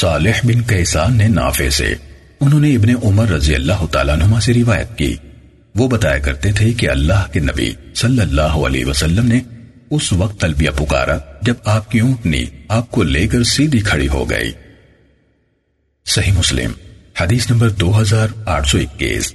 صالح بن کیسان نے نافع سے، انہوں نے ابن عمر رضی اللہ تعالیٰ نما سے روایت کی۔ وہ بتایا کرتے تھے کہ اللہ کے نبی صلی اللہ علیہ وسلم نے اس وقت تلبیہ پکارا جب آپ کی اونٹنی آپ کو لے کر سیدھی کھڑی ہو گئی۔ صحیح مسلم، حدیث نمبر دو ہزار آٹھ سو اکیس۔